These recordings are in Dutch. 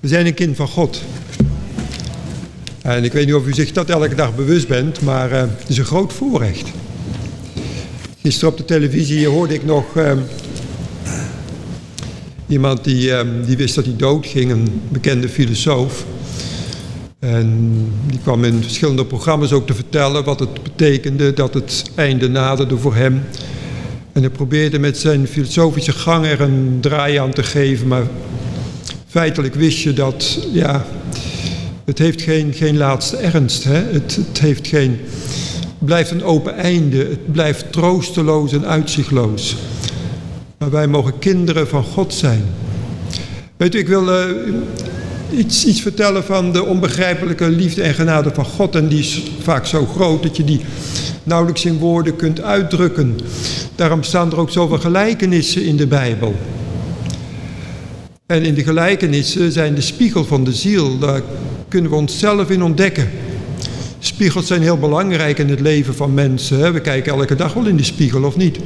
We zijn een kind van God. En ik weet niet of u zich dat elke dag bewust bent, maar uh, het is een groot voorrecht. Gisteren op de televisie hoorde ik nog uh, iemand die, uh, die wist dat hij doodging, een bekende filosoof. En die kwam in verschillende programma's ook te vertellen wat het betekende dat het einde naderde voor hem. En hij probeerde met zijn filosofische gang er een draai aan te geven, maar feitelijk wist je dat, ja, het heeft geen, geen laatste ernst. Hè? Het, het heeft geen, blijft een open einde. Het blijft troosteloos en uitzichtloos. Maar wij mogen kinderen van God zijn. Weet u, ik wil uh, iets, iets vertellen van de onbegrijpelijke liefde en genade van God. En die is vaak zo groot dat je die nauwelijks in woorden kunt uitdrukken. Daarom staan er ook zoveel gelijkenissen in de Bijbel. En in de gelijkenissen zijn de spiegel van de ziel. Daar kunnen we onszelf in ontdekken. Spiegels zijn heel belangrijk in het leven van mensen. We kijken elke dag wel in de spiegel, of niet?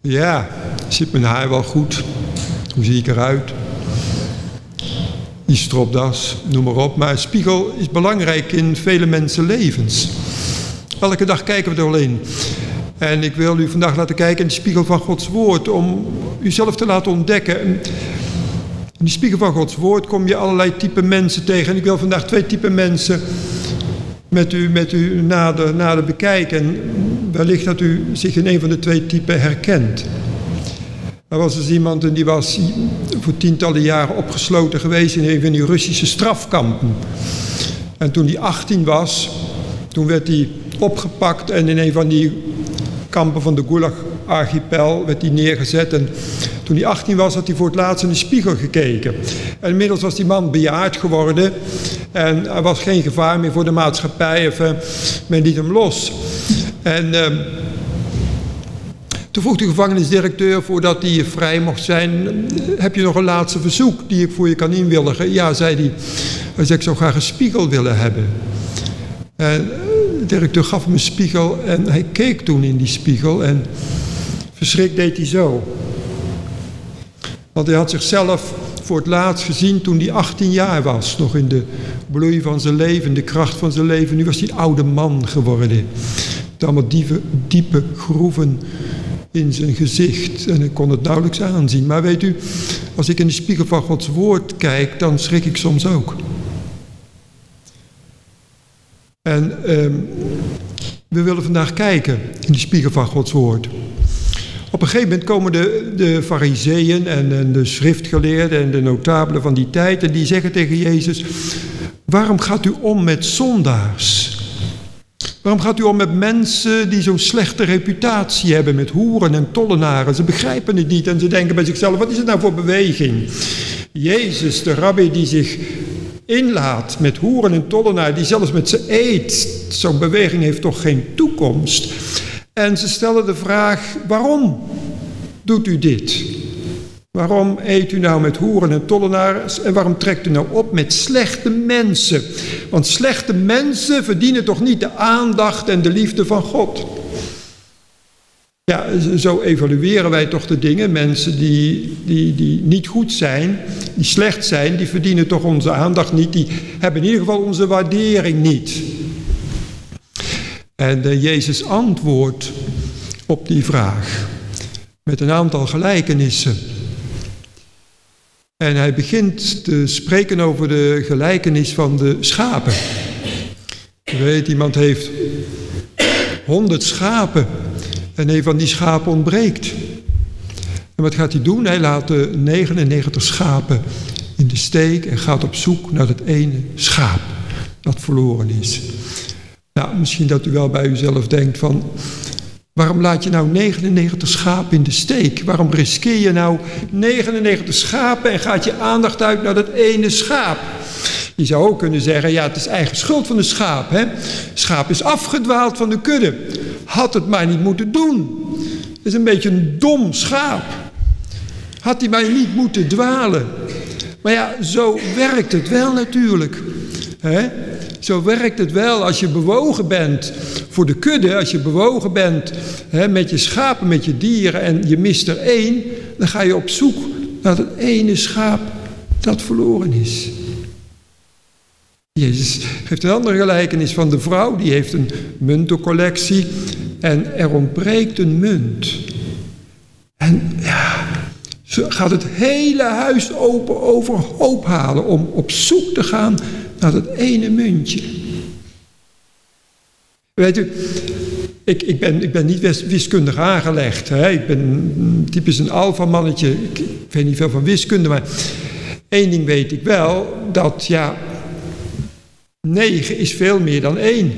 Ja, zit mijn haar wel goed? Hoe zie ik eruit? Die stropdas, noem maar op. Maar een spiegel is belangrijk in vele mensenlevens. Elke dag kijken we er wel in. En ik wil u vandaag laten kijken in de spiegel van Gods woord. Om uzelf te laten ontdekken. In de spiegel van Gods woord kom je allerlei type mensen tegen. En ik wil vandaag twee type mensen met u, met u nader, nader bekijken. En wellicht dat u zich in een van de twee typen herkent. Er was dus iemand en die was voor tientallen jaren opgesloten geweest in een van die Russische strafkampen. En toen hij 18 was, toen werd hij opgepakt en in een van die kampen van de Gulag-archipel werd hij neergezet. En toen hij 18 was, had hij voor het laatst in de spiegel gekeken. En inmiddels was die man bejaard geworden. En er was geen gevaar meer voor de maatschappij. Of, uh, men liet hem los. En uh, toen vroeg de gevangenisdirecteur, voordat hij vrij mocht zijn... heb je nog een laatste verzoek die ik voor je kan inwilligen? Ja, zei hij. Hij zei, ik zou graag een spiegel willen hebben. En de directeur gaf hem een spiegel en hij keek toen in die spiegel en verschrikt deed hij zo. Want hij had zichzelf voor het laatst gezien toen hij 18 jaar was. Nog in de bloei van zijn leven, de kracht van zijn leven. Nu was hij een oude man geworden. Met allemaal diepe, groeven in zijn gezicht. En ik kon het nauwelijks aanzien. Maar weet u, als ik in de spiegel van Gods woord kijk, dan schrik ik soms ook. En um, we willen vandaag kijken in de spiegel van Gods woord. Op een gegeven moment komen de, de fariseeën en, en de schriftgeleerden en de notabelen van die tijd... en die zeggen tegen Jezus, waarom gaat u om met zondaars? Waarom gaat u om met mensen die zo'n slechte reputatie hebben... met hoeren en tollenaren? Ze begrijpen het niet en ze denken bij zichzelf, wat is het nou voor beweging? Jezus, de rabbi die zich inlaat met hoeren en tollenaar, die zelfs met ze eet. Zo'n beweging heeft toch geen toekomst? En ze stellen de vraag, waarom doet u dit? Waarom eet u nou met hoeren en tollenaars en waarom trekt u nou op met slechte mensen? Want slechte mensen verdienen toch niet de aandacht en de liefde van God? Ja, zo evalueren wij toch de dingen. Mensen die, die, die niet goed zijn, die slecht zijn, die verdienen toch onze aandacht niet. Die hebben in ieder geval onze waardering niet. En Jezus antwoordt op die vraag met een aantal gelijkenissen. En hij begint te spreken over de gelijkenis van de schapen. Je weet, iemand heeft honderd schapen en een van die schapen ontbreekt. En wat gaat hij doen? Hij laat de 99 schapen in de steek en gaat op zoek naar dat ene schaap dat verloren is. Nou, misschien dat u wel bij uzelf denkt van, waarom laat je nou 99 schapen in de steek? Waarom riskeer je nou 99 schapen en gaat je aandacht uit naar dat ene schaap? Je zou ook kunnen zeggen, ja, het is eigen schuld van de schaap. Hè? Schaap is afgedwaald van de kudde. Had het maar niet moeten doen. Het is een beetje een dom schaap. Had hij maar niet moeten dwalen. Maar ja, zo werkt het wel natuurlijk. Hè? Zo werkt het wel als je bewogen bent voor de kudde, als je bewogen bent hè, met je schapen, met je dieren en je mist er één, dan ga je op zoek naar dat ene schaap dat verloren is. Jezus geeft een andere gelijkenis van de vrouw, die heeft een muntencollectie en er ontbreekt een munt. En ja, ze gaat het hele huis open overhoop halen om op zoek te gaan naar dat ene muntje. Weet u, ik, ik, ben, ik ben niet wiskundig aangelegd. Hè? Ik ben typisch een alfamannetje. Ik, ik weet niet veel van wiskunde, maar één ding weet ik wel. Dat ja, 9 is veel meer dan 1.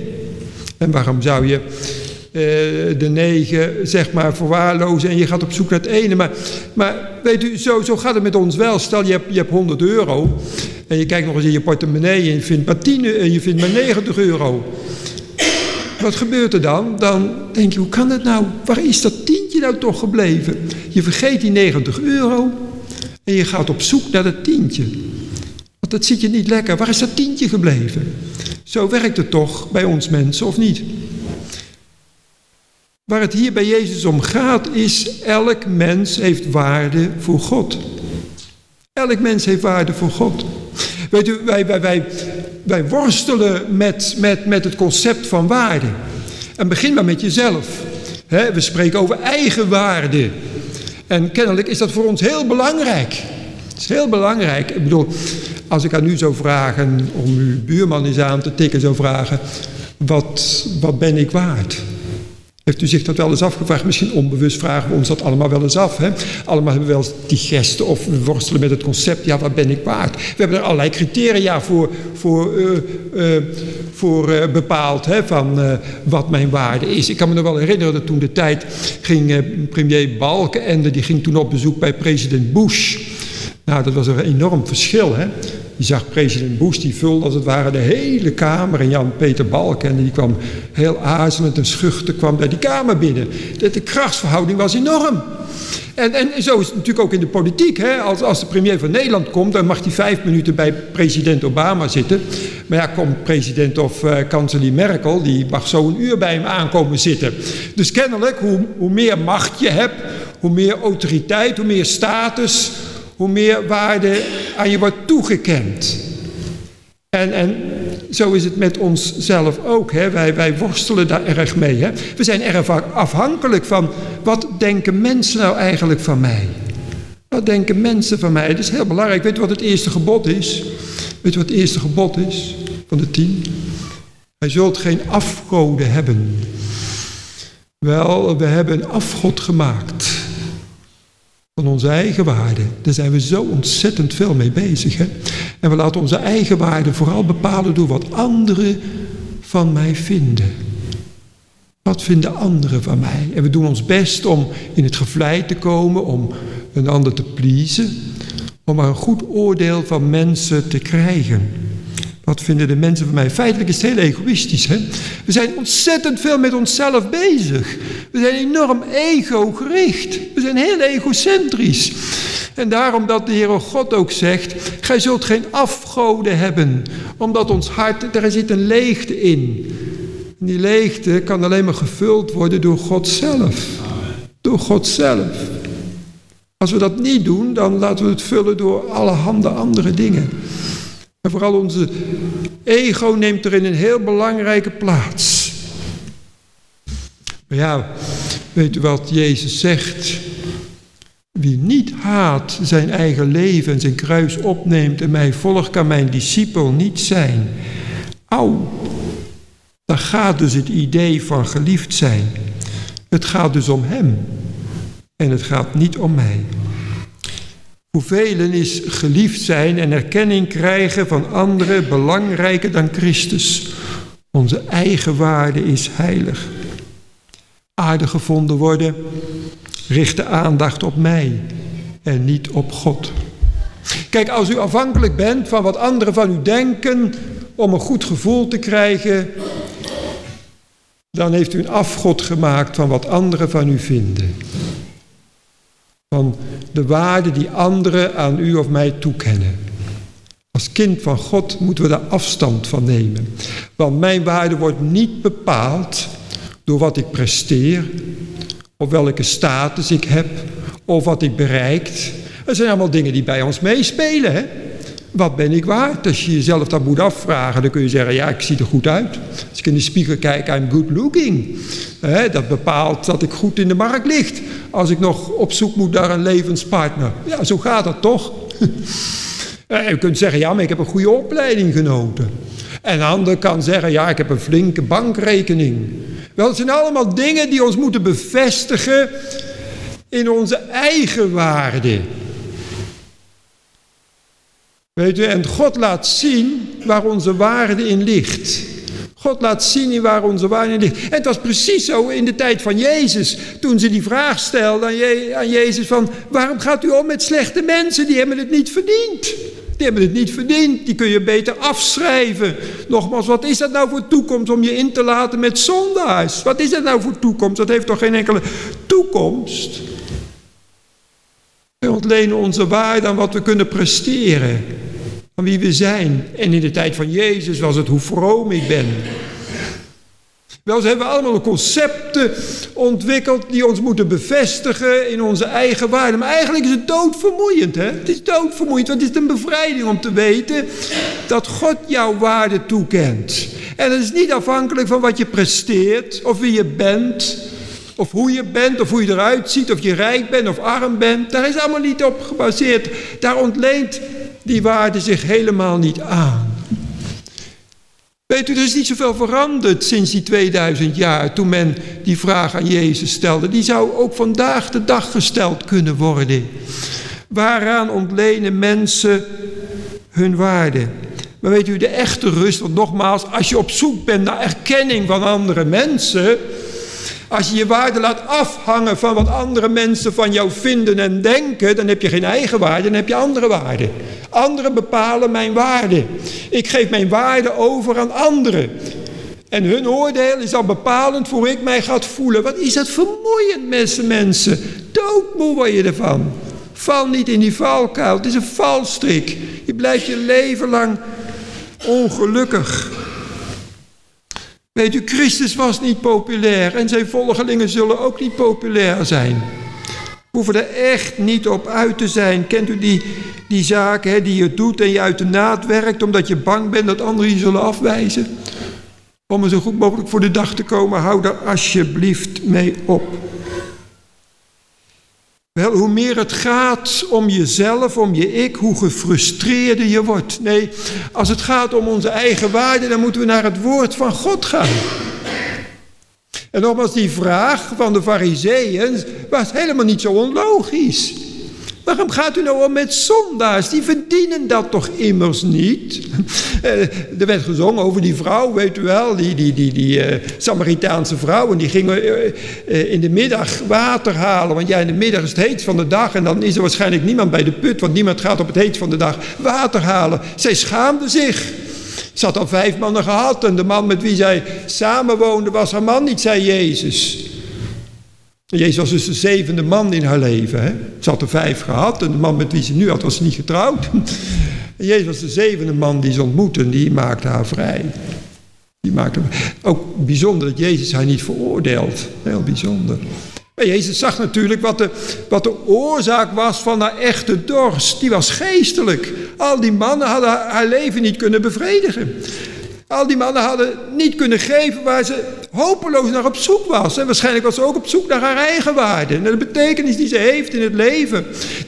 En waarom zou je de 9 zeg maar verwaarlozen en je gaat op zoek naar het ene? Maar, maar weet u, zo, zo gaat het met ons wel. Stel je hebt, je hebt 100 euro en je kijkt nog eens in je portemonnee en je vindt maar 10 en je vindt maar 90 euro. Wat gebeurt er dan? Dan denk je, hoe kan het nou? Waar is dat tientje nou toch gebleven? Je vergeet die 90 euro en je gaat op zoek naar dat tientje. Want dat zit je niet lekker. Waar is dat tientje gebleven? Zo werkt het toch bij ons mensen, of niet? Waar het hier bij Jezus om gaat, is elk mens heeft waarde voor God. Elk mens heeft waarde voor God. Weet u, wij, wij, wij, wij worstelen met, met, met het concept van waarde. En begin maar met jezelf. we spreken over eigen waarde. En kennelijk is dat voor ons heel belangrijk. Het is heel belangrijk. Ik bedoel, als ik aan u zou vragen, om uw buurman eens aan te tikken, zou vragen, wat, wat ben ik waard? Heeft u zich dat wel eens afgevraagd? Misschien onbewust vragen we ons dat allemaal wel eens af. Hè? Allemaal hebben we wel eens die gesten of we worstelen met het concept, ja, wat ben ik waard? We hebben er allerlei criteria voor, voor, uh, uh, voor uh, bepaald, hè, van wat mijn waarde is. Ik kan me nog wel herinneren dat toen de tijd ging premier Balkenende, die ging toen op bezoek bij president Bush. Nou, dat was een enorm verschil. Hè? Je zag president Bush, die vulde als het ware de hele kamer. En Jan-Peter Balken, die kwam heel aarzelend en schuchter kwam bij die kamer binnen. De, de krachtsverhouding was enorm. En, en zo is het natuurlijk ook in de politiek. Hè? Als, als de premier van Nederland komt, dan mag hij vijf minuten bij president Obama zitten. Maar ja, komt president of uh, kanselier Merkel, die mag zo een uur bij hem aankomen zitten. Dus kennelijk, hoe, hoe meer macht je hebt, hoe meer autoriteit, hoe meer status, hoe meer waarde aan je wordt toegekend. En, en zo is het met onszelf ook. Hè? Wij, wij worstelen daar erg mee. Hè? We zijn erg afhankelijk van wat denken mensen nou eigenlijk van mij? Wat denken mensen van mij? Dat is heel belangrijk. Weet je wat het eerste gebod is? Weet je wat het eerste gebod is van de tien? Hij zult geen afgoden hebben. Wel, we hebben een afgod gemaakt van onze eigen waarde. Daar zijn we zo ontzettend veel mee bezig. Hè? En we laten onze eigen waarde vooral bepalen door wat anderen van mij vinden. Wat vinden anderen van mij? En we doen ons best om in het gevleid te komen, om een ander te pleasen, om maar een goed oordeel van mensen te krijgen. Wat vinden de mensen van mij? Feitelijk is het heel egoïstisch. Hè? We zijn ontzettend veel met onszelf bezig. We zijn enorm ego-gericht. We zijn heel egocentrisch. En daarom dat de Heere God ook zegt, gij zult geen afgoden hebben. Omdat ons hart, daar zit een leegte in. En die leegte kan alleen maar gevuld worden door God zelf. Door God zelf. Als we dat niet doen, dan laten we het vullen door allerhande andere dingen. En vooral onze ego neemt erin een heel belangrijke plaats. Maar ja, weet u wat Jezus zegt? Wie niet haat zijn eigen leven en zijn kruis opneemt en mij volgt, kan mijn discipel niet zijn. Au, daar gaat dus het idee van geliefd zijn. Het gaat dus om hem en het gaat niet om mij. Velen is geliefd zijn en erkenning krijgen van anderen belangrijker dan Christus. Onze eigen waarde is heilig. Aardig gevonden worden, richt de aandacht op mij en niet op God. Kijk, als u afhankelijk bent van wat anderen van u denken om een goed gevoel te krijgen, dan heeft u een afgod gemaakt van wat anderen van u vinden van de waarde die anderen aan u of mij toekennen. Als kind van God moeten we daar afstand van nemen. Want mijn waarde wordt niet bepaald door wat ik presteer, of welke status ik heb, of wat ik bereikt. Dat zijn allemaal dingen die bij ons meespelen. Hè? Wat ben ik waard? Als je jezelf dat moet afvragen, dan kun je zeggen, ja, ik zie er goed uit. Als ik in de spiegel kijk, I'm good looking. dat bepaalt dat ik goed in de markt ligt. Als ik nog op zoek moet naar een levenspartner. Ja, zo gaat dat toch? je kunt zeggen, ja, maar ik heb een goede opleiding genoten. En een ander kan zeggen, ja, ik heb een flinke bankrekening. Wel, het zijn allemaal dingen die ons moeten bevestigen in onze eigen waarde. Weet u, en God laat zien waar onze waarde in ligt. God laat zien waar onze waarde in ligt. En het was precies zo in de tijd van Jezus. Toen ze die vraag stelden aan, Jezus van... waarom gaat u om met slechte mensen? Die hebben het niet verdiend. Die hebben het niet verdiend. Die kun je beter afschrijven. Nogmaals, wat is dat nou voor toekomst om je in te laten met zondaars? Wat is dat nou voor toekomst? Dat heeft toch geen enkele toekomst? Ontlenen onze waarde aan wat we kunnen presteren. Aan wie we zijn. En in de tijd van Jezus was het hoe vroom ik ben. Wel, ze hebben allemaal concepten ontwikkeld die ons moeten bevestigen in onze eigen waarde. Maar eigenlijk is het doodvermoeiend. Hè? Het is doodvermoeiend, want het is een bevrijding om te weten dat God jouw waarde toekent. En het is niet afhankelijk van wat je presteert of wie je bent. Of hoe je bent, of hoe je eruit ziet, of je rijk bent of arm bent. Daar is allemaal niet op gebaseerd. Daar ontleent die waarde zich helemaal niet aan. Weet u, er is niet zoveel veranderd sinds die 2000 jaar toen men die vraag aan Jezus stelde. Die zou ook vandaag de dag gesteld kunnen worden. Waaraan ontlenen mensen hun waarde? Maar weet u, de echte rust, want nogmaals, als je op zoek bent naar erkenning van andere mensen, als je je waarde laat afhangen van wat andere mensen van jou vinden en denken, dan heb je geen eigen waarde, dan heb je andere waarde. Anderen bepalen mijn waarde. Ik geef mijn waarde over aan anderen. En hun oordeel is dan bepalend voor hoe ik mij ga voelen. Wat is dat vermoeiend, mensen, mensen. Doodmoe word je ervan. Val niet in die valkuil. Het is een valstrik. Je blijft je leven lang ongelukkig. Weet u, Christus was niet populair en zijn volgelingen zullen ook niet populair zijn. We hoeven er echt niet op uit te zijn. Kent u die, die zaken hè, die je doet en je uit de naad werkt omdat je bang bent dat anderen je zullen afwijzen? Om er zo goed mogelijk voor de dag te komen, hou daar alsjeblieft mee op. Wel, hoe meer het gaat om jezelf, om je ik, hoe gefrustreerder je wordt. Nee, als het gaat om onze eigen waarde, dan moeten we naar het woord van God gaan. En nogmaals, die vraag van de fariseeën was helemaal niet zo onlogisch. Waarom gaat u nou om met zondaars? Die verdienen dat toch immers niet? Eh, er werd gezongen over die vrouw, weet u wel, die, die, die, die uh, Samaritaanse vrouw. En die gingen uh, in de middag water halen. Want ja, in de middag is het heet van de dag. En dan is er waarschijnlijk niemand bij de put, want niemand gaat op het heet van de dag water halen. Zij schaamde zich. Ze had al vijf mannen gehad en de man met wie zij samenwoonde was haar man niet, zei Jezus. Jezus was dus de zevende man in haar leven. Hè? Ze had er vijf gehad en de man met wie ze nu had was niet getrouwd. En Jezus was de zevende man die ze ontmoette en die maakte haar vrij. Die maakte Ook bijzonder dat Jezus haar niet veroordeelt. Heel bijzonder. Maar Jezus zag natuurlijk wat de, wat de oorzaak was van haar echte dorst. Die was geestelijk. Al die mannen hadden haar leven niet kunnen bevredigen. Al die mannen hadden niet kunnen geven waar ze hopeloos naar op zoek was. En waarschijnlijk was ze ook op zoek naar haar eigen waarde. En de betekenis die ze heeft in het leven.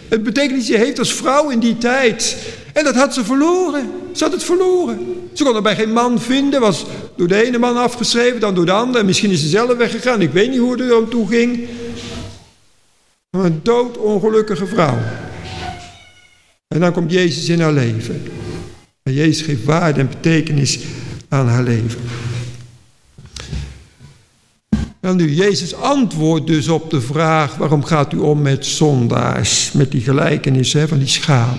Het betekenis die ze heeft als vrouw in die tijd. En dat had ze verloren. Ze had het verloren. Ze kon er bij geen man vinden. Was door de ene man afgeschreven, dan door de andere. En misschien is ze zelf weggegaan. Ik weet niet hoe het er aan toe ging. Een doodongelukkige vrouw. En dan komt Jezus in haar leven. En Jezus geeft waarde en betekenis aan haar leven. En nu, Jezus antwoordt dus op de vraag: waarom gaat u om met zondaars? Met die gelijkenis hè, van die schaap.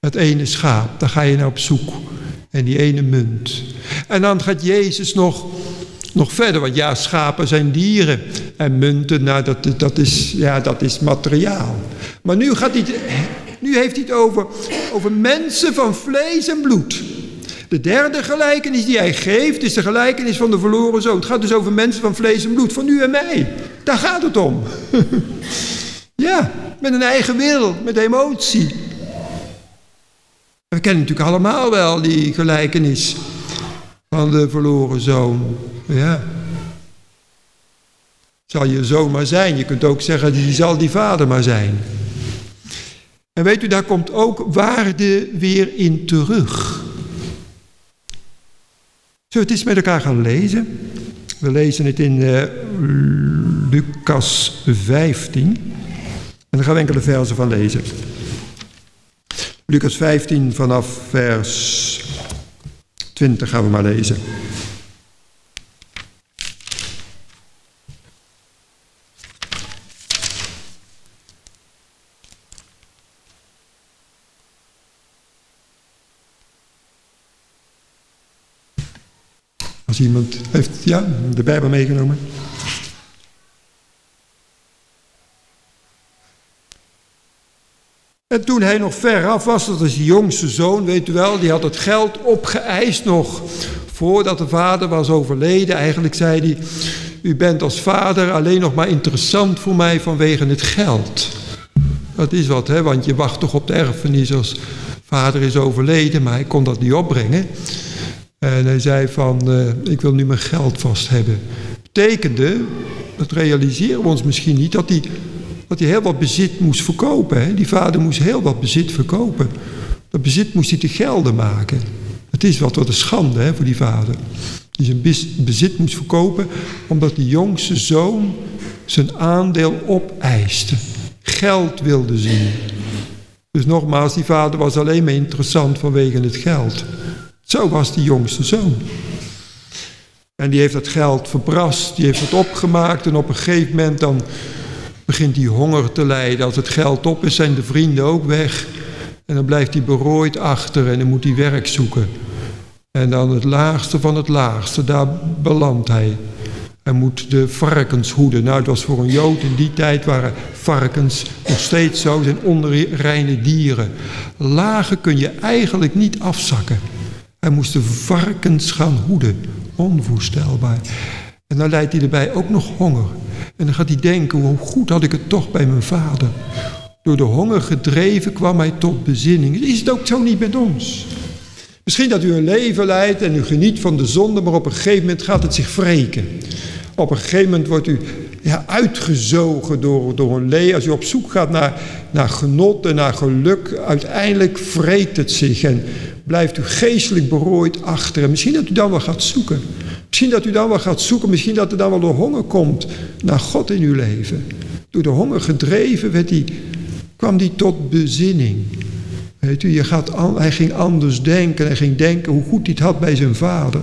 Het ene schaap, daar ga je naar op zoek. En die ene munt. En dan gaat Jezus nog, nog verder, want ja, schapen zijn dieren. En munten, nou, dat, dat, is, ja, dat is materiaal. Maar nu, gaat hij, nu heeft hij het over, over mensen van vlees en bloed. De derde gelijkenis die hij geeft is de gelijkenis van de verloren zoon. Het gaat dus over mensen van vlees en bloed, van u en mij. Daar gaat het om. ja, met een eigen wil, met emotie. We kennen natuurlijk allemaal wel die gelijkenis van de verloren zoon. Ja. Zal je zoon maar zijn. Je kunt ook zeggen, die zal die vader maar zijn. En weet u, daar komt ook waarde weer in terug. Zullen we het eens met elkaar gaan lezen? We lezen het in uh, Lucas 15. En daar gaan we enkele versen van lezen. Lucas 15 vanaf vers 20 gaan we maar lezen. Iemand heeft ja, de Bijbel meegenomen. En toen hij nog ver af was, dat is de jongste zoon, weet u wel, die had het geld opgeëist nog voordat de vader was overleden. Eigenlijk zei hij, u bent als vader alleen nog maar interessant voor mij vanwege het geld. Dat is wat, hè, want je wacht toch op de erfenis als vader is overleden, maar hij kon dat niet opbrengen. En hij zei van, uh, ik wil nu mijn geld vast hebben. Betekende, dat realiseren we ons misschien niet, dat hij, dat hij heel wat bezit moest verkopen. Hè? Die vader moest heel wat bezit verkopen. Dat bezit moest hij te gelden maken. Het is wat, wat een schande hè, voor die vader. Die zijn bezit moest verkopen omdat die jongste zoon zijn aandeel opeiste. Geld wilde zien. Dus nogmaals, die vader was alleen maar interessant vanwege het geld. Zo was die jongste zoon. En die heeft dat geld verbrast, die heeft het opgemaakt en op een gegeven moment dan begint hij honger te lijden. Als het geld op is, zijn de vrienden ook weg. En dan blijft hij berooid achter en dan moet hij werk zoeken. En dan het laagste van het laagste, daar belandt hij. Hij moet de varkens hoeden. Nou, het was voor een Jood in die tijd waren varkens nog steeds zo, zijn onreine dieren. Lager kun je eigenlijk niet afzakken. Hij moest de varkens gaan hoeden. Onvoorstelbaar. En dan leidt hij erbij ook nog honger. En dan gaat hij denken, hoe goed had ik het toch bij mijn vader. Door de honger gedreven kwam hij tot bezinning. Is het ook zo niet met ons? Misschien dat u een leven leidt en u geniet van de zonde, maar op een gegeven moment gaat het zich wreken. Op een gegeven moment wordt u ja, uitgezogen door, door een leven. Als u op zoek gaat naar, naar genot en naar geluk, uiteindelijk wreekt het zich. En blijft u geestelijk berooid achter. En misschien dat u dan wel gaat zoeken. Misschien dat u dan wel gaat zoeken. Misschien dat er dan wel de honger komt naar God in uw leven. Door de honger gedreven werd hij, kwam hij tot bezinning. Weet u, je gaat, hij ging anders denken. Hij ging denken hoe goed hij het had bij zijn vader.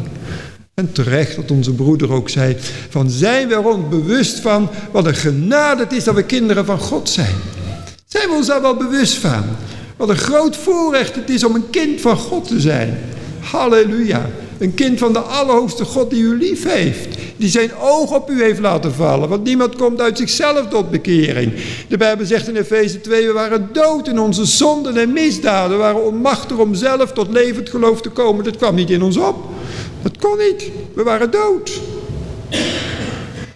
En terecht dat onze broeder ook zei, van zijn we er bewust van wat een genade het is dat we kinderen van God zijn. Zijn we ons daar wel bewust van? Wat een groot voorrecht het is om een kind van God te zijn. Halleluja. Een kind van de Allerhoogste God die u lief heeft. Die zijn oog op u heeft laten vallen. Want niemand komt uit zichzelf tot bekering. De Bijbel zegt in Efeze 2, we waren dood in onze zonden en misdaden. We waren onmachtig om zelf tot levend geloof te komen. Dat kwam niet in ons op. Dat kon niet. We waren dood.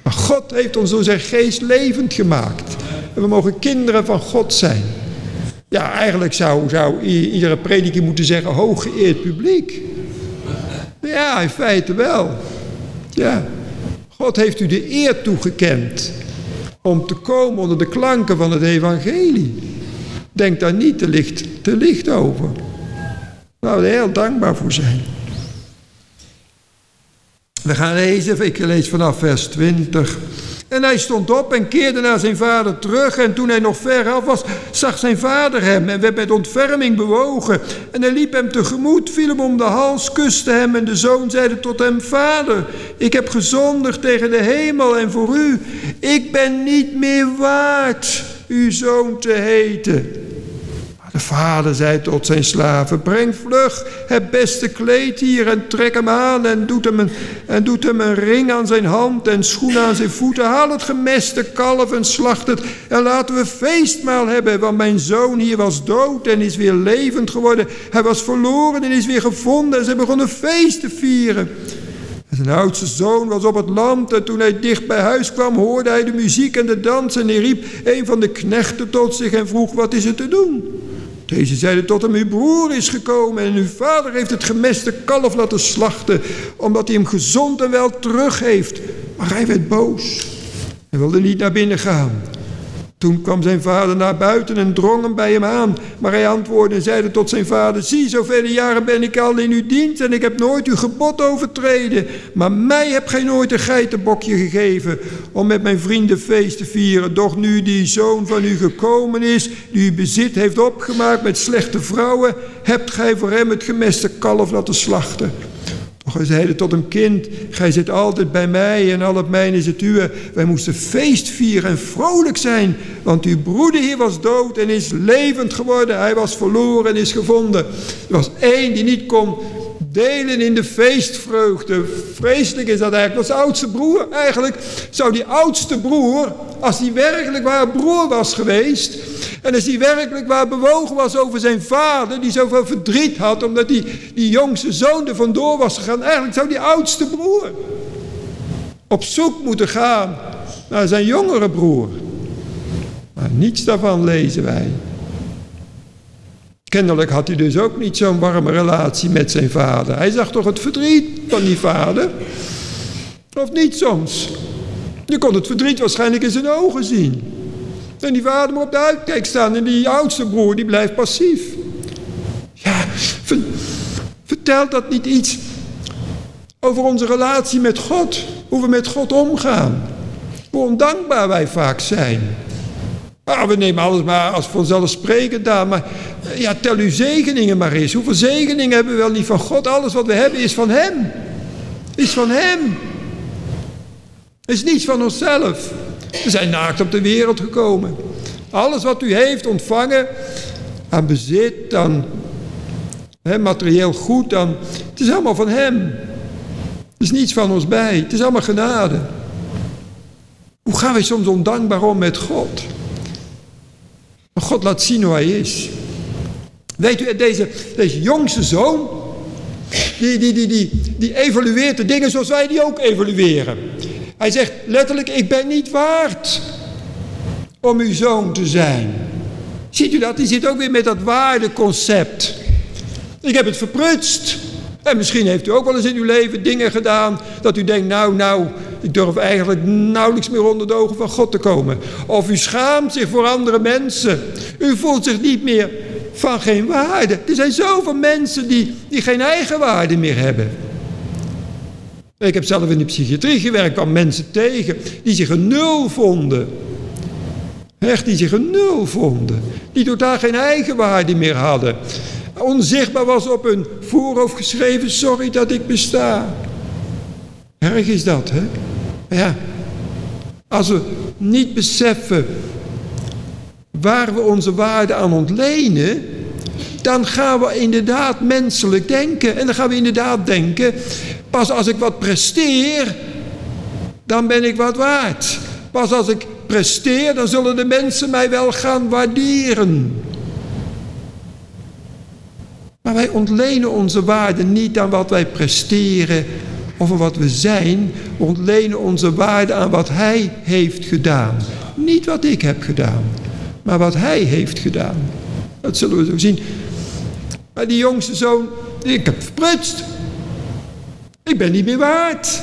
Maar God heeft ons door zijn geest levend gemaakt. En we mogen kinderen van God zijn. Ja, eigenlijk zou, zou iedere prediker moeten zeggen, hooggeëerd publiek. Ja, in feite wel. Ja, God heeft u de eer toegekend om te komen onder de klanken van het evangelie. Denk daar niet te licht, te licht over. Waar er heel dankbaar voor zijn. We gaan lezen, ik lees vanaf vers 20. En hij stond op en keerde naar zijn vader terug. En toen hij nog ver af was, zag zijn vader hem en werd met ontferming bewogen. En hij liep hem tegemoet, viel hem om de hals, kuste hem. En de zoon zeide tot hem, Vader, ik heb gezondigd tegen de hemel en voor u. Ik ben niet meer waard uw zoon te heten. De vader zei tot zijn slaven, breng vlug het beste kleed hier en trek hem aan en doet hem, een, en doet hem een ring aan zijn hand en schoenen aan zijn voeten. Haal het gemeste kalf en slacht het en laten we feestmaal hebben, want mijn zoon hier was dood en is weer levend geworden. Hij was verloren en is weer gevonden en ze begonnen feest te vieren. En zijn oudste zoon was op het land en toen hij dicht bij huis kwam hoorde hij de muziek en de dans en hij riep een van de knechten tot zich en vroeg wat is er te doen? Deze zeiden tot hem, uw broer is gekomen en uw vader heeft het gemeste kalf laten slachten, omdat hij hem gezond en wel terug heeft. Maar hij werd boos en wilde niet naar binnen gaan. Toen kwam zijn vader naar buiten en drong hem bij hem aan. Maar hij antwoordde en zeide tot zijn vader: Zie, zoveel jaren ben ik al in uw dienst en ik heb nooit uw gebod overtreden. Maar mij hebt gij nooit een geitenbokje gegeven om met mijn vrienden feest te vieren. Doch nu die zoon van u gekomen is, die uw bezit heeft opgemaakt met slechte vrouwen, hebt gij voor hem het gemeste kalf laten slachten. Gij zeide tot een kind, gij zit altijd bij mij en al het mijn is het uwe. Wij moesten feest vieren en vrolijk zijn, want uw broeder hier was dood en is levend geworden. Hij was verloren en is gevonden. Er was één die niet kon delen in de feestvreugde. Vreselijk is dat eigenlijk. Dat oudste broer. Eigenlijk zou die oudste broer, als die werkelijk waar broer was geweest... en als die werkelijk waar bewogen was over zijn vader... die zoveel verdriet had omdat die, die jongste zoon er vandoor was gegaan... eigenlijk zou die oudste broer op zoek moeten gaan naar zijn jongere broer. Maar niets daarvan lezen wij. Kennelijk had hij dus ook niet zo'n warme relatie met zijn vader. Hij zag toch het verdriet van die vader? Of niet soms? Je kon het verdriet waarschijnlijk in zijn ogen zien. En die vader moet op de uitkijk staan en die oudste broer die blijft passief. Ja, vertelt dat niet iets over onze relatie met God? Hoe we met God omgaan? Hoe ondankbaar wij vaak zijn? Ah, we nemen alles maar als vanzelfsprekend daar. Maar ja, tel uw zegeningen maar eens. Hoeveel zegeningen hebben we wel niet van God? Alles wat we hebben is van Hem. Is van Hem. Is niets van onszelf. We zijn naakt op de wereld gekomen. Alles wat u heeft ontvangen aan bezit, aan hè, materieel goed, dan, het is allemaal van Hem. Er is niets van ons bij. Het is allemaal genade. Hoe gaan wij soms ondankbaar om met God? Maar God laat zien hoe hij is. Weet u, deze, deze jongste zoon, die, die, die, die, die evalueert de dingen zoals wij die ook evalueren. Hij zegt letterlijk, ik ben niet waard om uw zoon te zijn. Ziet u dat? Die zit ook weer met dat waardeconcept. Ik heb het verprutst. En misschien heeft u ook wel eens in uw leven dingen gedaan dat u denkt, nou, nou, ik durf eigenlijk nauwelijks meer onder de ogen van God te komen. Of u schaamt zich voor andere mensen. U voelt zich niet meer van geen waarde. Er zijn zoveel mensen die, die geen eigen waarde meer hebben. Ik heb zelf in de psychiatrie gewerkt, kwam mensen tegen die zich een nul vonden. Echt, die zich een nul vonden. Die totaal geen eigen waarde meer hadden. Onzichtbaar was op hun voorhoofd geschreven, sorry dat ik besta. Erg is dat, hè? Ja. Als we niet beseffen waar we onze waarde aan ontlenen, dan gaan we inderdaad menselijk denken. En dan gaan we inderdaad denken, pas als ik wat presteer, dan ben ik wat waard. Pas als ik presteer, dan zullen de mensen mij wel gaan waarderen. Maar wij ontlenen onze waarde niet aan wat wij presteren of aan wat we zijn. We ontlenen onze waarde aan wat Hij heeft gedaan. Niet wat ik heb gedaan, maar wat Hij heeft gedaan. Dat zullen we zo zien. Maar die jongste zoon, ik heb verprutst. Ik ben niet meer waard.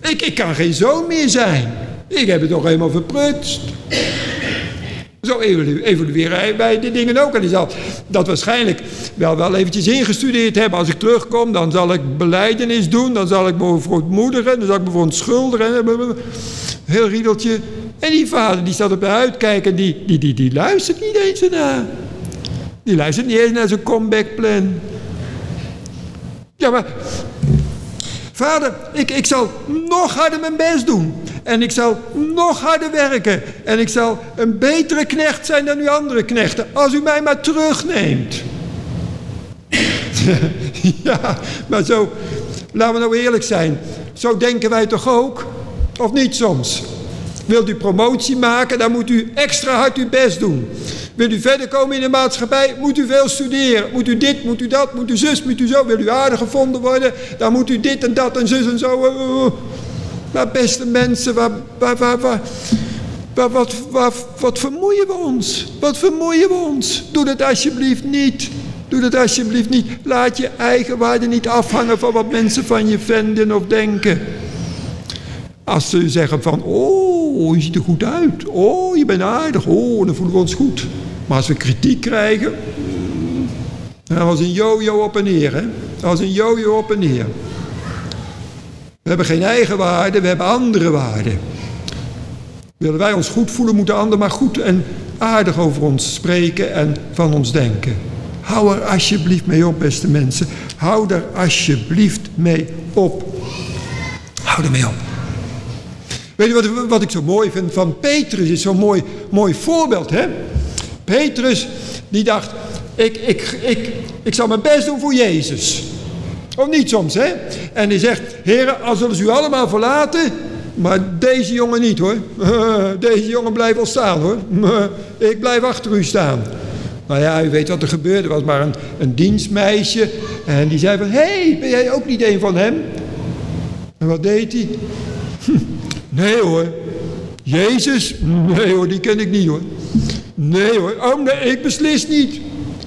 Ik, ik kan geen zoon meer zijn. Ik heb het toch helemaal verprutst. Zo evolueren wij bij de dingen ook. En die zal dat waarschijnlijk wel, wel eventjes ingestudeerd hebben. Als ik terugkom, dan zal ik beleidenis doen. Dan zal ik me verontmoedigen. Dan zal ik me verontschuldigen. Heel riedeltje. En die vader die staat op de uitkijk en die, die, die, die luistert niet eens naar. Die luistert niet eens naar zijn comebackplan. Ja, maar... Vader, ik, ik zal nog harder mijn best doen. En ik zal nog harder werken. En ik zal een betere knecht zijn dan uw andere knechten. Als u mij maar terugneemt. ja, maar zo, laten we nou eerlijk zijn. Zo denken wij toch ook? Of niet soms? Wilt u promotie maken, dan moet u extra hard uw best doen. Wilt u verder komen in de maatschappij, moet u veel studeren. Moet u dit, moet u dat, moet u zus, moet u zo. Wil u aardig gevonden worden, dan moet u dit en dat en zus en zo. Maar beste mensen, waar, waar, waar, waar, wat, wat, wat, vermoeien we ons? Wat vermoeien we ons? Doe dat alsjeblieft niet. Doe dat alsjeblieft niet. Laat je eigen waarde niet afhangen van wat mensen van je vinden of denken. Als ze zeggen van, oh, je ziet er goed uit. Oh, je bent aardig. Oh, dan voelen we ons goed. Maar als we kritiek krijgen, dan was een yo-yo op en neer. Hè? Was een yo-yo op en neer. We hebben geen eigen waarde, we hebben andere waarden. Willen wij ons goed voelen, moeten anderen maar goed en aardig over ons spreken en van ons denken. Hou er alsjeblieft mee op, beste mensen. Hou er alsjeblieft mee op. Hou er mee op. Weet je wat, wat ik zo mooi vind van Petrus? Is zo'n mooi, mooi voorbeeld, hè? Petrus, die dacht, ik, ik, ik, ik zal mijn best doen voor Jezus. Of niet soms, hè? En hij zegt, heren, als zullen ze u allemaal verlaten, maar deze jongen niet, hoor. Deze jongen blijft wel staan, hoor. Ik blijf achter u staan. Nou ja, u weet wat er gebeurde. Er was maar een, een dienstmeisje. En die zei van, hé, hey, ben jij ook niet een van hem? En wat deed hij? Nee hoor. Jezus? Nee hoor, die ken ik niet hoor. Nee hoor. Oh nee, ik beslis niet.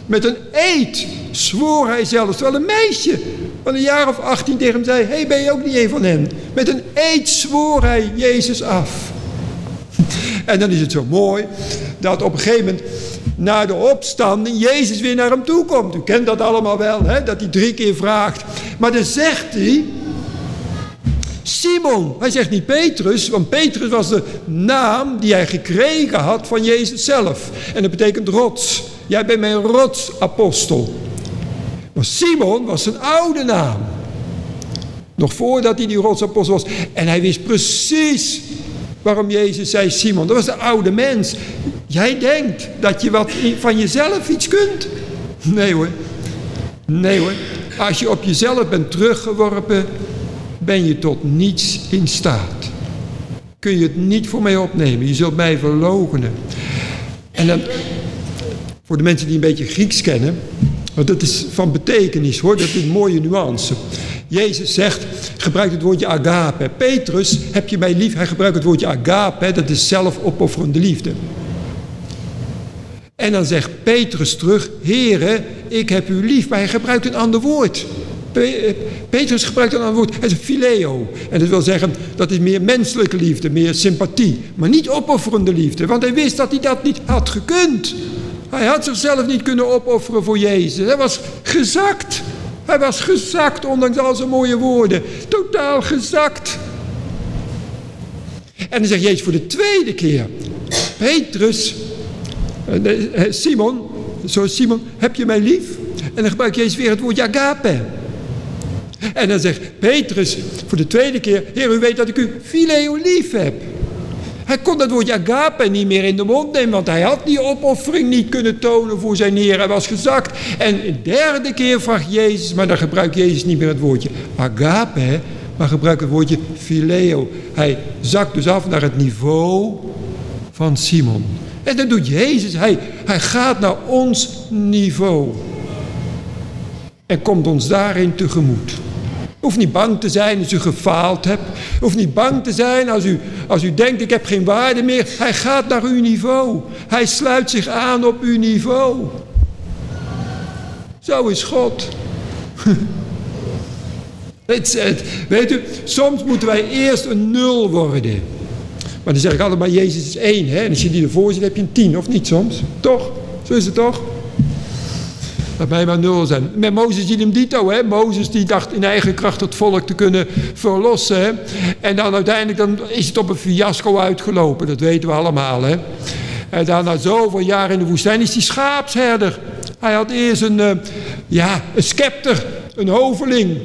Met een eed zwoer hij zelfs, terwijl een meisje van een jaar of 18 tegen hem zei, hey, ben je ook niet een van hen? Met een eed zwoer hij Jezus af. En dan is het zo mooi dat op een gegeven moment na de opstanding Jezus weer naar hem toe komt. U kent dat allemaal wel, hè? dat hij drie keer vraagt. Maar dan zegt hij, Simon. Hij zegt niet Petrus, want Petrus was de naam die hij gekregen had van Jezus zelf. En dat betekent rots. Jij bent mijn rotsapostel. Maar Simon was zijn oude naam. Nog voordat hij die rotsapostel was. En hij wist precies waarom Jezus zei Simon. Dat was de oude mens. Jij denkt dat je wat van jezelf iets kunt. Nee hoor. Nee hoor. Als je op jezelf bent teruggeworpen, ben je tot niets in staat. Kun je het niet voor mij opnemen. Je zult mij verlogenen. En dan, voor de mensen die een beetje Grieks kennen, want dat is van betekenis hoor, dat is een mooie nuance. Jezus zegt, gebruikt het woordje agape. Petrus, heb je mij lief? Hij gebruikt het woordje agape, dat is zelfopofferende liefde. En dan zegt Petrus terug, Heere, ik heb u lief, maar hij gebruikt een ander woord. Petrus gebruikt een ander woord, het is phileo. En dat wil zeggen, dat is meer menselijke liefde, meer sympathie. Maar niet opofferende liefde, want hij wist dat hij dat niet had gekund. Hij had zichzelf niet kunnen opofferen voor Jezus. Hij was gezakt. Hij was gezakt, ondanks al zijn mooie woorden. Totaal gezakt. En dan zegt Jezus voor de tweede keer. Petrus, eh, eh, Simon, zo Simon, heb je mij lief? En dan gebruikt Jezus weer het woord agape. En dan zegt Petrus voor de tweede keer, Heer, u weet dat ik u phileo lief heb. Hij kon dat woordje agape niet meer in de mond nemen, want hij had die opoffering niet kunnen tonen voor zijn Heer. Hij was gezakt. En de derde keer vraagt Jezus, maar dan gebruikt Jezus niet meer het woordje agape, maar gebruikt het woordje phileo. Hij zakt dus af naar het niveau van Simon. En dat doet Jezus. Hij, hij gaat naar ons niveau. En komt ons daarin tegemoet. Hoeft niet bang te zijn als u gefaald hebt. Hoeft niet bang te zijn als u, als u denkt ik heb geen waarde meer. Hij gaat naar uw niveau. Hij sluit zich aan op uw niveau. Zo is God. weet u, soms moeten wij eerst een nul worden. Maar dan zeg ik altijd Jezus is één. Hè? En als je die ervoor zit heb je een tien, of niet soms? Toch? Zo is het toch? Dat wij maar nul zijn. Met Mozes idem dito. Hè? Mozes die dacht in eigen kracht het volk te kunnen verlossen. En dan uiteindelijk dan is het op een fiasco uitgelopen. Dat weten we allemaal. Hè? En daarna zoveel jaar in de woestijn is hij schaapsherder. Hij had eerst een, uh, ja, een scepter, een hoveling.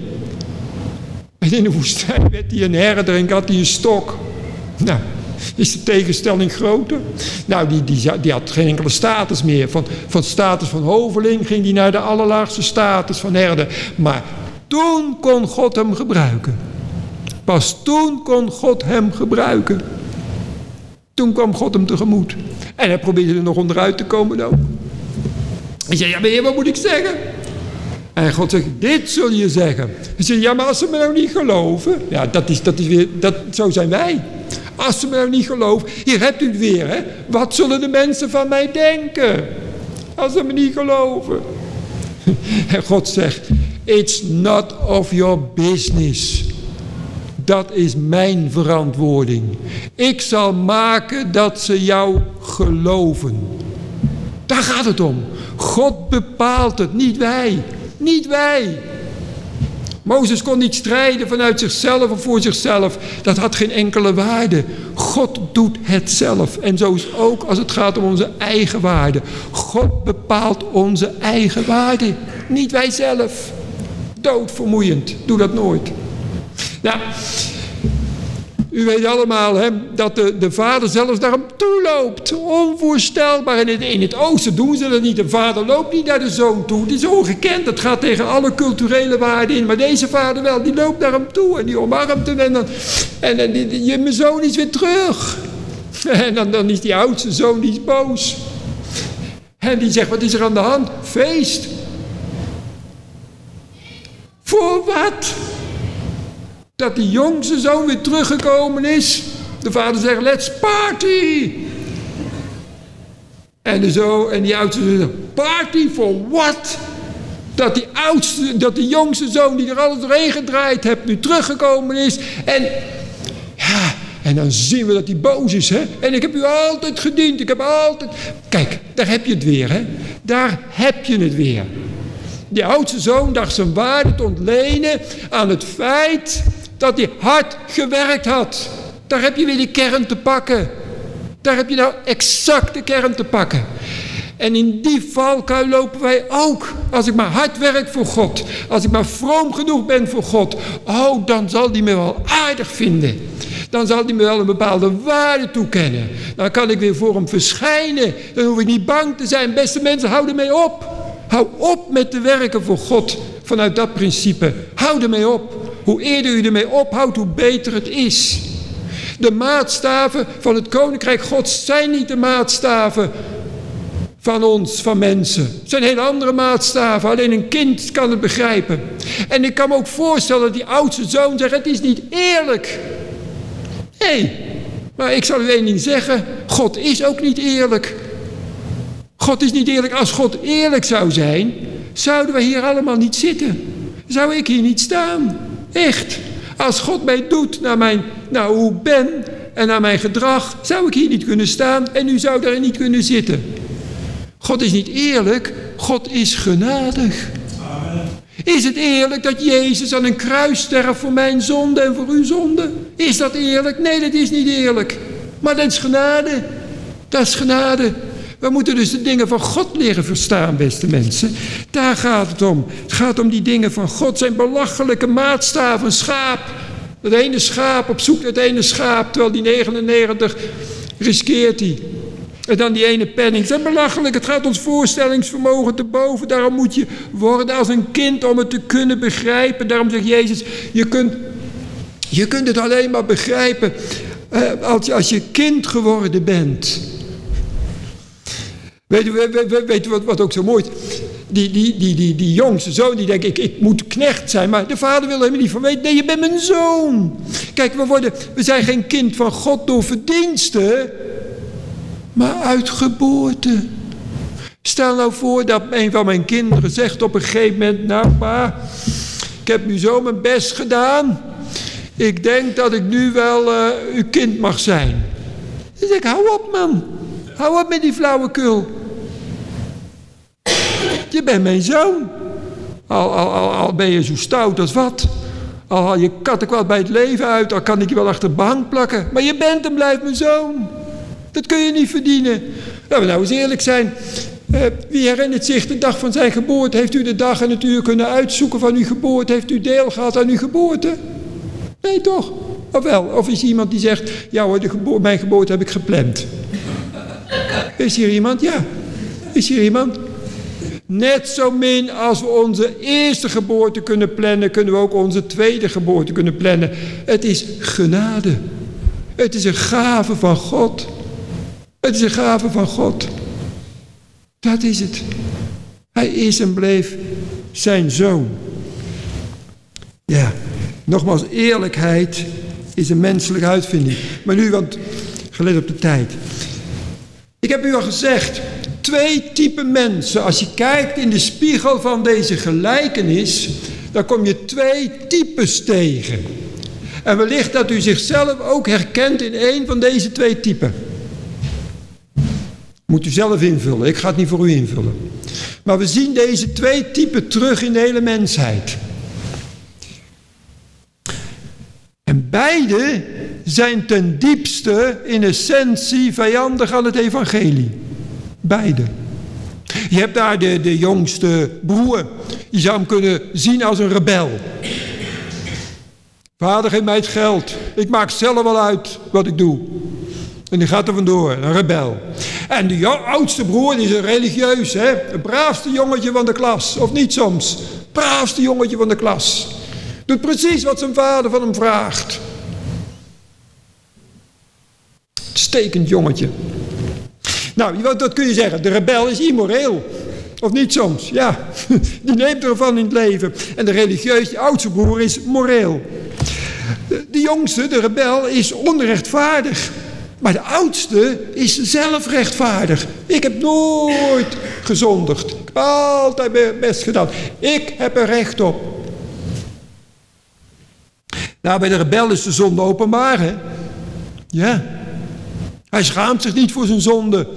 En in de woestijn werd hij een herder en had hij een stok. Nou, is de tegenstelling groter? Nou, die, die, die had geen enkele status meer. Van, van status van hoveling ging hij naar de allerlaagste status van herder. Maar toen kon God hem gebruiken. Pas toen kon God hem gebruiken. Toen kwam God hem tegemoet. En hij probeerde er nog onderuit te komen ook. Hij zei, ja meneer, wat moet ik zeggen? En God zegt, dit zul je zeggen. Hij zegt, ja maar als ze me nou niet geloven. Ja, dat is, dat is weer, dat, zo zijn wij. Als ze me nou niet geloven, hier hebt u het weer, hè? Wat zullen de mensen van mij denken? Als ze me niet geloven. En God zegt, it's not of your business. Dat is mijn verantwoording. Ik zal maken dat ze jou geloven. Daar gaat het om. God bepaalt het, niet wij. Niet wij. Mozes kon niet strijden vanuit zichzelf of voor zichzelf. Dat had geen enkele waarde. God doet het zelf. En zo is ook als het gaat om onze eigen waarde. God bepaalt onze eigen waarde. Niet wij zelf. Doodvermoeiend. Doe dat nooit. Nou, u weet allemaal hè, dat de, de vader zelfs naar hem toe loopt. Onvoorstelbaar. In het, in het oosten doen ze dat niet. De vader loopt niet naar de zoon toe. Het is ongekend. Dat gaat tegen alle culturele waarden in. Maar deze vader wel. Die loopt naar hem toe. En die omarmt hem. En dan... En, en die, mijn zoon is weer terug. En dan, dan is die oudste zoon die is boos. En die zegt, wat is er aan de hand? Feest. Voor wat? Dat de jongste zoon weer teruggekomen is. De vader zegt, let's party. En, de zo, en die oudste zoon zegt, party for what? Dat die oudste, dat de jongste zoon die er alles doorheen gedraaid heeft, nu teruggekomen is. En ja, en dan zien we dat hij boos is. Hè? En ik heb u altijd gediend. Ik heb altijd... Kijk, daar heb je het weer. Hè? Daar heb je het weer. Die oudste zoon dacht zijn waarde te ontlenen aan het feit dat hij hard gewerkt had. Daar heb je weer die kern te pakken. Daar heb je nou exact de kern te pakken. En in die valkuil lopen wij ook. Als ik maar hard werk voor God. Als ik maar vroom genoeg ben voor God. Oh, dan zal die me wel aardig vinden. Dan zal die me wel een bepaalde waarde toekennen. Dan kan ik weer voor hem verschijnen. Dan hoef ik niet bang te zijn. Beste mensen, hou ermee op. Hou op met te werken voor God vanuit dat principe. Hou ermee op. Hoe eerder u ermee ophoudt, hoe beter het is. De maatstaven van het koninkrijk Gods zijn niet de maatstaven van ons, van mensen. Het zijn hele andere maatstaven. Alleen een kind kan het begrijpen. En ik kan me ook voorstellen dat die oudste zoon zegt: Het is niet eerlijk. Nee, maar ik zal u één ding zeggen: God is ook niet eerlijk. God is niet eerlijk. Als God eerlijk zou zijn, zouden we hier allemaal niet zitten. Zou ik hier niet staan. Echt. Als God mij doet naar, mijn, naar hoe ik ben en naar mijn gedrag, zou ik hier niet kunnen staan en u zou daar niet kunnen zitten. God is niet eerlijk, God is genadig. Is het eerlijk dat Jezus aan een kruis sterft voor mijn zonde en voor uw zonde? Is dat eerlijk? Nee, dat is niet eerlijk. Maar dat is genade. Dat is genade. We moeten dus de dingen van God leren verstaan, beste mensen. Daar gaat het om. Het gaat om die dingen van God. Zijn belachelijke maatstaven. Schaap. Dat ene schaap op zoek naar het ene schaap. Terwijl die 99 riskeert hij. En dan die ene penning. Het is belachelijk. Het gaat ons voorstellingsvermogen te boven. Daarom moet je worden als een kind om het te kunnen begrijpen. Daarom zegt Jezus, je kunt, je kunt het alleen maar begrijpen eh, als, je, als je kind geworden bent. Weet u, weet, wat, wat ook zo mooi? Die, die, die, die, die jongste zoon die denkt, ik, ik moet knecht zijn. Maar de vader wil helemaal niet van weten. Nee, je bent mijn zoon. Kijk, we, worden, we zijn geen kind van God door verdiensten. Maar uit geboorte. Stel nou voor dat een van mijn kinderen zegt op een gegeven moment... Nou pa, ik heb nu zo mijn best gedaan. Ik denk dat ik nu wel uh, uw kind mag zijn. Dan zeg ik, hou op man. Hou op met die flauwekul. Je bent mijn zoon. Al, al, al, al ben je zo stout als wat. Al haal je kattenkwaad bij het leven uit, al kan ik je wel achter de bank plakken. Maar je bent en blijft mijn zoon. Dat kun je niet verdienen. Laten we nou eens eerlijk zijn. Uh, wie herinnert zich de dag van zijn geboorte? Heeft u de dag en het uur kunnen uitzoeken van uw geboorte? Heeft u deel gehad aan uw geboorte? Nee, toch? Of wel? Of is iemand die zegt, ja hoor, mijn geboorte heb ik gepland. Is hier iemand? Ja. Is hier iemand? Net zo min als we onze eerste geboorte kunnen plannen, kunnen we ook onze tweede geboorte kunnen plannen. Het is genade. Het is een gave van God. Het is een gave van God. Dat is het. Hij is en bleef zijn zoon. Ja, nogmaals, eerlijkheid is een menselijke uitvinding. Maar nu, want gelet op de tijd. Ik heb u al gezegd, twee typen mensen. Als je kijkt in de spiegel van deze gelijkenis, dan kom je twee types tegen. En wellicht dat u zichzelf ook herkent in een van deze twee typen. Moet u zelf invullen, ik ga het niet voor u invullen. Maar we zien deze twee typen terug in de hele mensheid. En beide zijn ten diepste in essentie vijandig aan het evangelie. Beide. Je hebt daar de, de jongste broer. Je zou hem kunnen zien als een rebel. Vader, geef mij het geld. Ik maak zelf wel uit wat ik doe. En die gaat er vandoor, een rebel. En de oudste broer is een religieus, hè? Het braafste jongetje van de klas. Of niet soms. Braafste jongetje van de klas. Doet precies wat zijn vader van hem vraagt. Stekend jongetje. Nou, wat kun je zeggen? De rebel is immoreel. Of niet soms? Ja, die neemt ervan in het leven. En de religieus, de oudste broer, is moreel. De jongste, de rebel, is onrechtvaardig. Maar de oudste is zelf rechtvaardig. Ik heb nooit gezondigd. Ik heb altijd best gedaan. Ik heb er recht op. Nou, bij de rebel is de zonde openbaar, hè? Ja. Hij schaamt zich niet voor zijn zonde.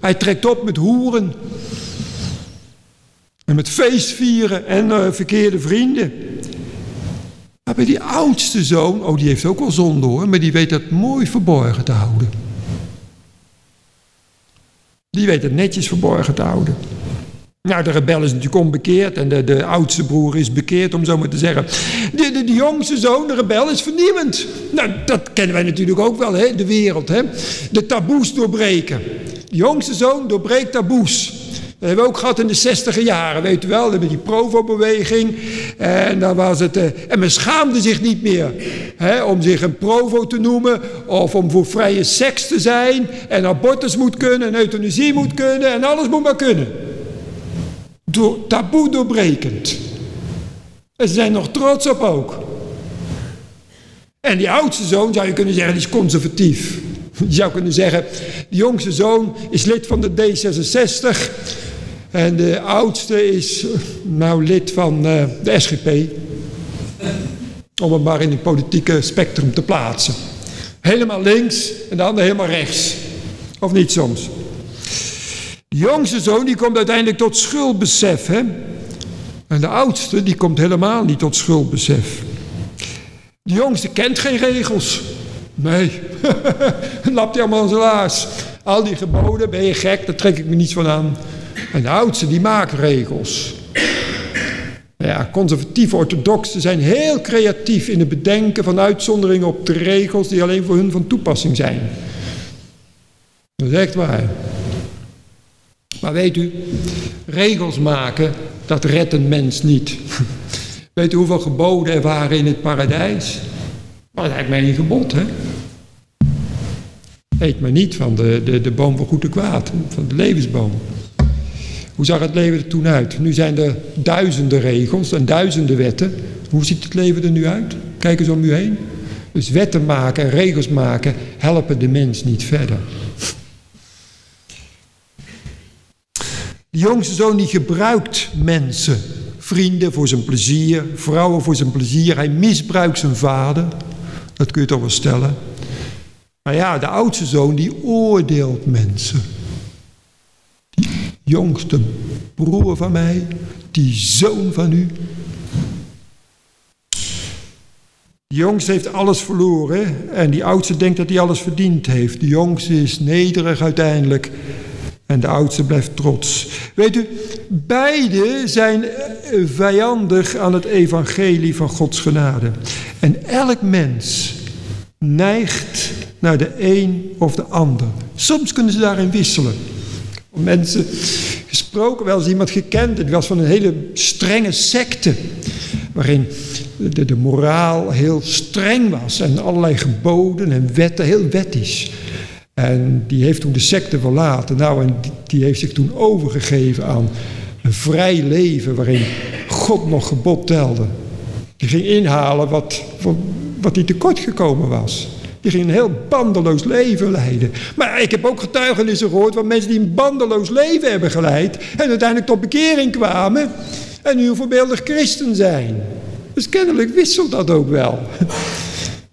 Hij trekt op met hoeren. En met feestvieren en uh, verkeerde vrienden. Maar bij die oudste zoon, oh die heeft ook wel zonde hoor, maar die weet dat mooi verborgen te houden. Die weet het netjes verborgen te houden. Nou, de rebel is natuurlijk onbekeerd en de, de oudste broer is bekeerd, om zo maar te zeggen. De, de, de jongste zoon, de rebel, is vernieuwend. Nou, dat kennen wij natuurlijk ook wel, hè? de wereld. Hè? De taboes doorbreken. De jongste zoon doorbreekt taboes. Dat hebben we ook gehad in de zestiger jaren, weet u wel. Met die provo-beweging. En dan was het... Uh, en men schaamde zich niet meer hè, om zich een provo te noemen. Of om voor vrije seks te zijn. En abortus moet kunnen, en euthanasie moet kunnen. En alles moet maar kunnen. Door, taboe doorbrekend. En ze zijn nog trots op ook. En die oudste zoon zou je kunnen zeggen, die is conservatief. Je zou kunnen zeggen, de jongste zoon is lid van de D66. En de oudste is nou lid van uh, de SGP. Om het maar in het politieke spectrum te plaatsen. Helemaal links en de ander helemaal rechts. Of niet soms. De jongste zoon die komt uiteindelijk tot schuldbesef. Hè? En de oudste die komt helemaal niet tot schuldbesef. De jongste kent geen regels. Nee, lapt hij allemaal aan zijn laars. Al die geboden, ben je gek, daar trek ik me niets van aan. En de oudste, die maken regels. Ja, conservatieve orthodoxen zijn heel creatief in het bedenken van uitzonderingen op de regels die alleen voor hun van toepassing zijn. Dat is echt waar. Maar weet u, regels maken, dat redt een mens niet. Weet u hoeveel geboden er waren in het paradijs? Maar dat lijkt mij een gebod, hè? Eet maar niet van de, de, de boom van goed en kwaad, van de levensboom. Hoe zag het leven er toen uit? Nu zijn er duizenden regels en duizenden wetten. Hoe ziet het leven er nu uit? Kijk eens om u heen. Dus wetten maken en regels maken helpen de mens niet verder. De jongste zoon die gebruikt mensen, vrienden voor zijn plezier, vrouwen voor zijn plezier. Hij misbruikt zijn vader. Dat kun je toch wel stellen. Maar ja, de oudste zoon die oordeelt mensen jongste broer van mij, die zoon van u. De jongste heeft alles verloren en die oudste denkt dat hij alles verdiend heeft. De jongste is nederig uiteindelijk en de oudste blijft trots. Weet u, beide zijn vijandig aan het evangelie van Gods genade. En elk mens neigt naar de een of de ander. Soms kunnen ze daarin wisselen mensen gesproken, wel eens iemand gekend. Het was van een hele strenge secte. Waarin de, de moraal heel streng was. En allerlei geboden en wetten, heel wettisch. En die heeft toen de secte verlaten. Nou, en die, heeft zich toen overgegeven aan een vrij leven waarin God nog gebod telde. Die ging inhalen wat, wat hij tekort gekomen was. Die ging een heel bandeloos leven leiden. Maar ik heb ook getuigenissen gehoord van mensen die een bandeloos leven hebben geleid. En uiteindelijk tot bekering kwamen. En nu een voorbeeldig christen zijn. Dus kennelijk wisselt dat ook wel.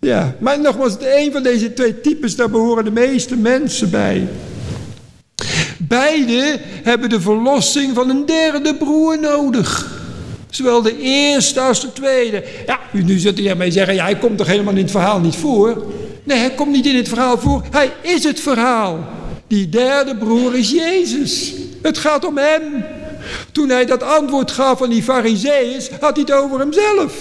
Ja, maar nogmaals, een van deze twee types, daar behoren de meeste mensen bij. Beide hebben de verlossing van een derde broer nodig. Zowel de eerste als de tweede. Ja, nu zult u mij zeggen, ja, hij komt toch helemaal in het verhaal niet voor? Nee, hij komt niet in het verhaal voor. Hij is het verhaal. Die derde broer is Jezus. Het gaat om hem. Toen hij dat antwoord gaf aan die fariseeërs, had hij het over hemzelf.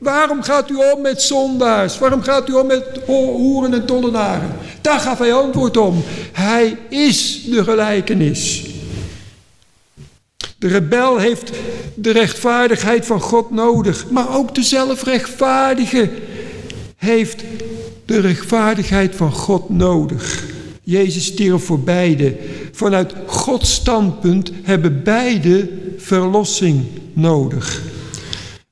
Waarom gaat u om met zondaars? Waarom gaat u om met hoeren en tollenaren? Daar gaf hij antwoord om. Hij is de gelijkenis. De rebel heeft de rechtvaardigheid van God nodig, maar ook de zelfrechtvaardige heeft de rechtvaardigheid van God nodig. Jezus stierf voor beide. Vanuit Gods standpunt hebben beide verlossing nodig.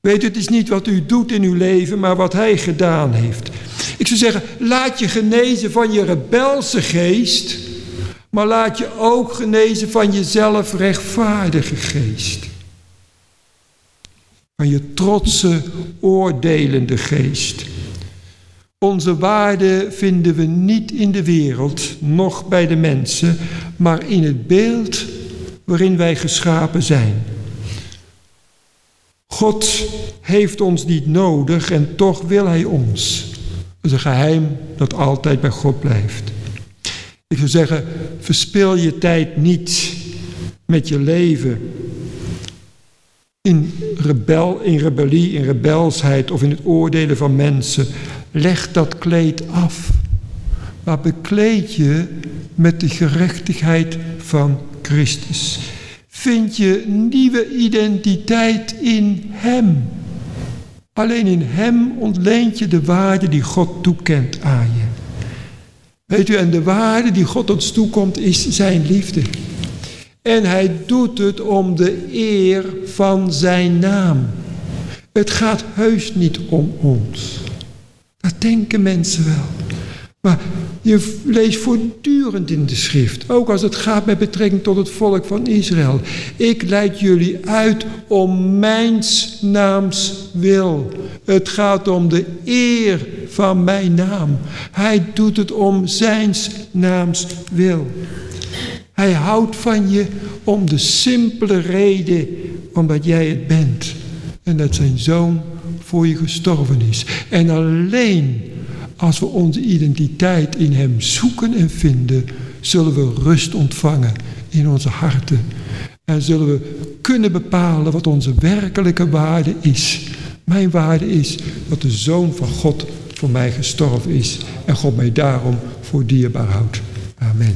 Weet het is niet wat u doet in uw leven, maar wat Hij gedaan heeft. Ik zou zeggen, laat je genezen van je rebelse geest, maar laat je ook genezen van je zelfrechtvaardige geest. Van je trotse, oordelende geest. Onze waarde vinden we niet in de wereld, noch bij de mensen, maar in het beeld waarin wij geschapen zijn. God heeft ons niet nodig en toch wil Hij ons. Dat is een geheim dat altijd bij God blijft. Ik zou zeggen, verspil je tijd niet met je leven in, rebel, in rebellie, in rebelsheid of in het oordelen van mensen. Leg dat kleed af. Maar bekleed je met de gerechtigheid van Christus. Vind je nieuwe identiteit in Hem. Alleen in Hem ontleent je de waarde die God toekent aan je. Weet u, en de waarde die God ons toekomt is Zijn liefde. En Hij doet het om de eer van Zijn naam. Het gaat heus niet om ons. Dat denken mensen wel. Maar je leest voortdurend in de schrift, ook als het gaat met betrekking tot het volk van Israël. Ik leid jullie uit om mijns naams wil. Het gaat om de eer van mijn naam. Hij doet het om zijns naams wil. Hij houdt van je om de simpele reden omdat jij het bent. En dat zijn zoon voor je gestorven is. En alleen als we onze identiteit in Hem zoeken en vinden, zullen we rust ontvangen in onze harten. En zullen we kunnen bepalen wat onze werkelijke waarde is. Mijn waarde is dat de Zoon van God voor mij gestorven is en God mij daarom voor dierbaar houdt. Amen.